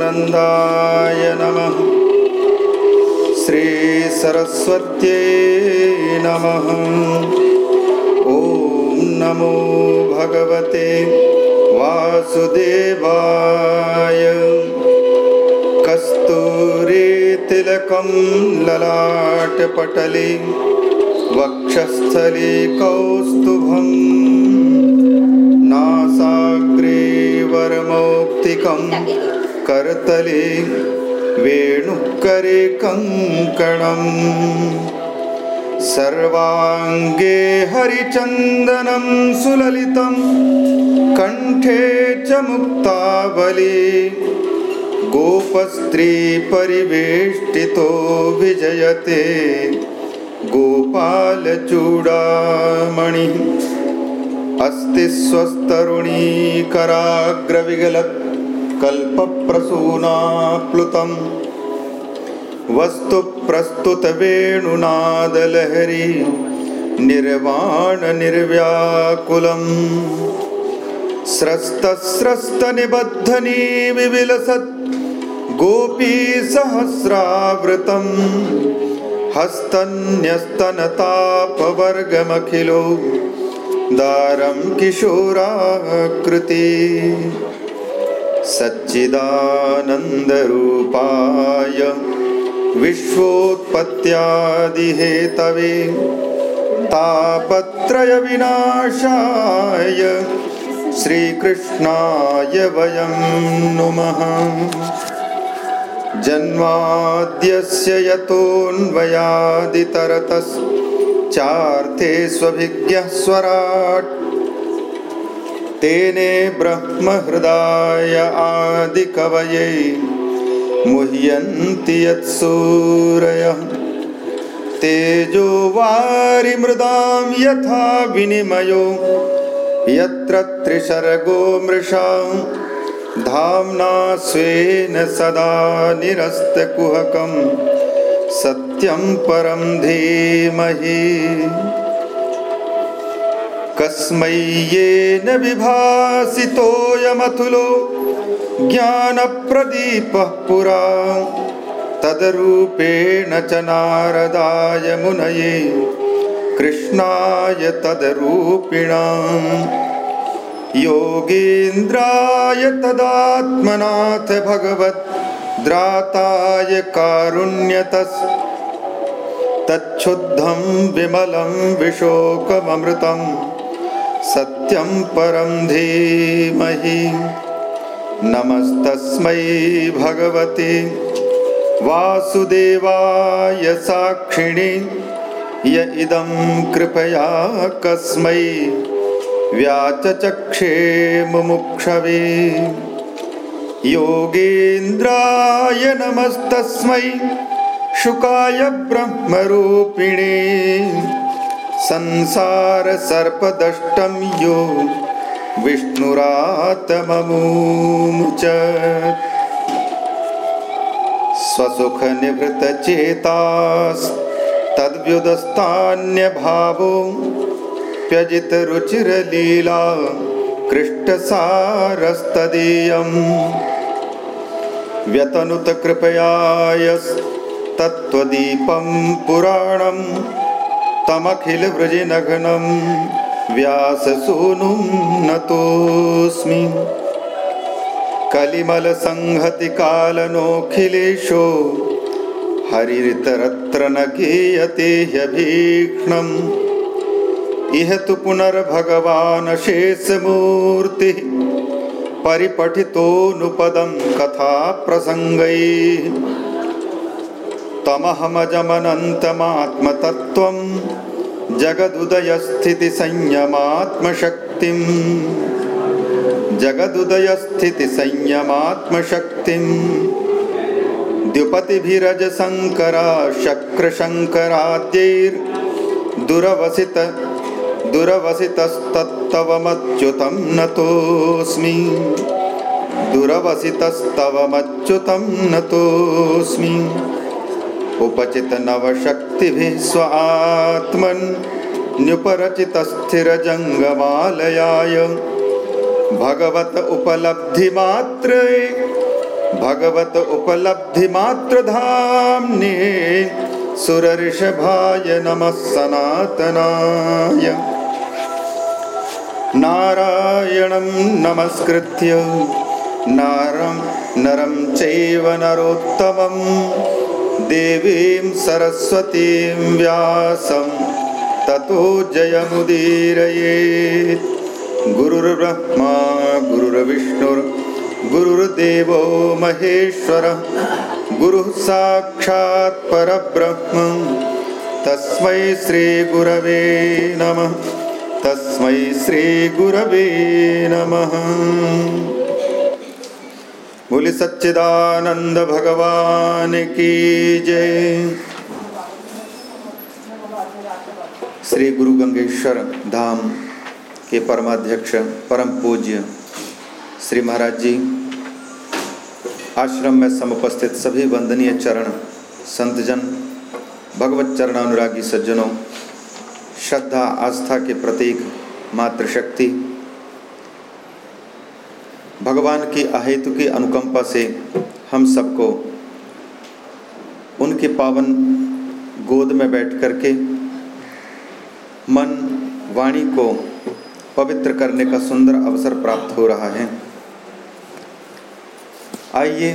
श्रीसच्चिदानन्दाय नमः। श्रीसरस्वत्यै नमः। ॐ नमो भगवते वासुदेवाय। कस्तूरीतिलकं ललाटपटले वक्षस्थले कौस्तुभं नासाग्रे वरमौक्तिकं करतले वेणुकरे कङ्कणम् सर्वाङ्गे हरिचन्दनं सुललितं कण्ठे च मुक्तावली गोपस्त्रीपरिवेष्टितो विजयते गोपालचूडामणिः अस्ति स्वस्तरुणीकराग्रविगलत्कल्पप्रसूनाप्लुतं वस्तु प्रस्तुतवेणुनादलहरी निर्वाणनिर्व्याकुलम्। स्रस्तस्रस्तनिबद्धनी विविलसत् गोपीसहस्रावृतं हस्तन्यस्तनतापवर्गमखिलो दारं किशोराकृति सच्चिदानन्दरूपाय विश्वोत्पत्त्यादिहेतवे तापत्रयविनाशाय श्रीकृष्णाय वयं नुमः। जन्माद्यस्य यतोऽन्वयादितरतश्चार्थे स्वभिज्ञः स्वराट् तेने ब्रह्महृदाय आदिकवयै मुह्यन्ति यत्सूरयः तेजो वारिमृदां यथा विनिमयो यत्र त्रिसर्गो मृषा धाम्ना स्वेन सदा निरस्तकुहकं सत्यं परं धीमहि कस्मै येन विभासितोऽयमतुलो ज्ञानप्रदीपः पुरा। तदरूपेण च नारदाय मुनये कृष्णाय तदरूपिणाम्। योगीन्द्राय तदात्मनाथ भगवद्द्राताय कारुण्यतस् तच्छुद्धं विमलं विशोकममृतं सत्यं परं धीमहि। नमस्तस्मै भगवते। वासुदेवाय साक्षिणि। य इदं कृपया कस्मै। व्याचचक्षे मुमुक्षवे। योगेन्द्राय नमस्तस्मै। शुकाय ब्रह्मरूपिणे संसारसर्पदष्टं यो विष्णुरातममुच स्वसुखनिभृतचेतास्तद्व्युदस्तान्यभावो प्यजितरुचिरलीला कृष्टसारस्तदीयम्। व्यतनुतकृपयायस्तत्त्वदीपं पुराणं तमखिलवृजिनघनं व्याससूनुं नतोऽस्मि। कलिमलसंहतिकालनोऽखिलेशो हरितरत्र न गीयते ह्यभीक्ष्णम् इह तु पुनर्भगवान् शेषमूर्तिः परिपठितोऽनुपदं कथाप्रसङ्गैः तमहमजमनन्तमात्मतत्त्वं जगदुदयस्थितिसंयमात्मशक्तिम् जगदुदयस्थितिसंयमात्मशक्तिं द्युपतिभिरजशङ्करा शक्रशङ्कराद्यैर्दुरवसित दुरवसितस्तत्तवमच्युतं नतोऽस्मि दुरवसितस्तवमच्युतं नतोऽस्मि उपचितनवशक्तिभिः स्व आत्मन् न्युपरचितस्थिरजङ्गमालयाय भगवत उपलब्धिमात्रे भगवत उपलब्धिमात्रधाम्ने सुरऋषभाय नमः सनातनाय। नारायणं नमस्कृत्य नारं नरं चैव नरोत्तमं देवीं सरस्वतीं व्यासं ततो जयमुदीरयेत्। गुरुर्ब्रह्मा गुरुर्विष्णुर्गुरुर्देवो महेश्वरः गुरुः साक्षात् परब्रह्म। तस्मै श्रीगुरवे नमः तस्मै श्रीगुरवे नमः बोले, सच्चिदानंद भगवान की जय। श्री गुरु गंगेश्वर धाम के परमाध्यक्ष, परम पूज्य श्री महाराज जी, आश्रम में समुपस्थित सभी वंदनीय चरण संतजन, भगवत चरणानुरागी सज्जनों, श्रद्धा, आस्था के प्रतीक, मातृशक्ति भगवान की अहेतु की अनुकंपा से हम सबको उनके पावन गोद में बैठ करके मन वाणी को पवित्र करने का सुंदर अवसर प्राप्त हो रहा है। आइए,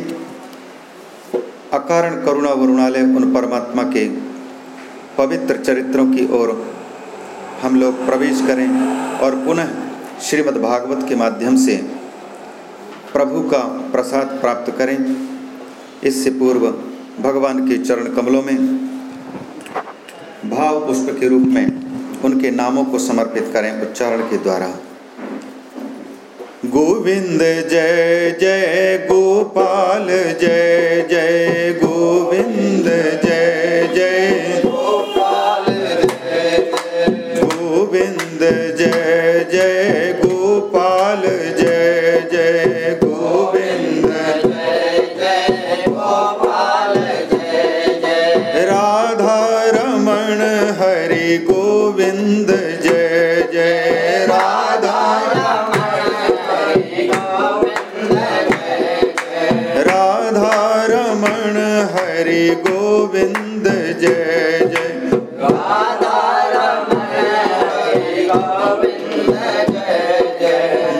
अकारण करुणा वरुणालय उन परमात्मा के पवित्र चरित्रों की ओर हम लोग प्रवेश करें और पुनः श्रीमद् भागवत के माध्यम से प्रभु का प्रसाद प्राप्त करें। इससे पूर्व भगवान के चरण कमलों में भाव पुष्प के रूप में उनके नामों को समर्पित करें उच्चारण के द्वारा। गोविंद जय जय गोपाल जय जय गोविंद जय जय गोपाल गोविंद जय जय गोपाल जय जय हरि गोविंद जय जय।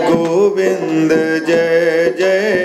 गोविंद जय जय।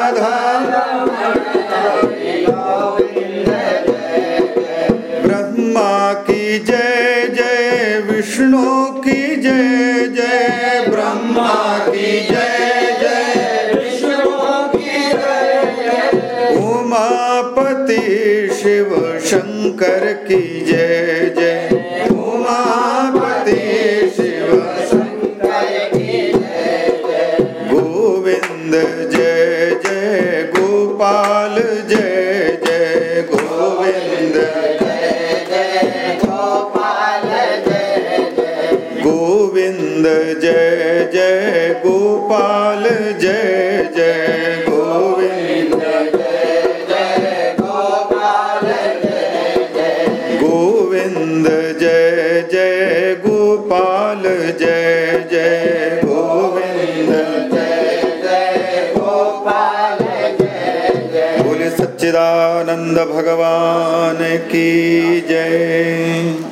शंकर की जय जय। गोविंद जय जय गोपाल जय जय गोविंद। बोले सच्चिदानंद भगवान की जय।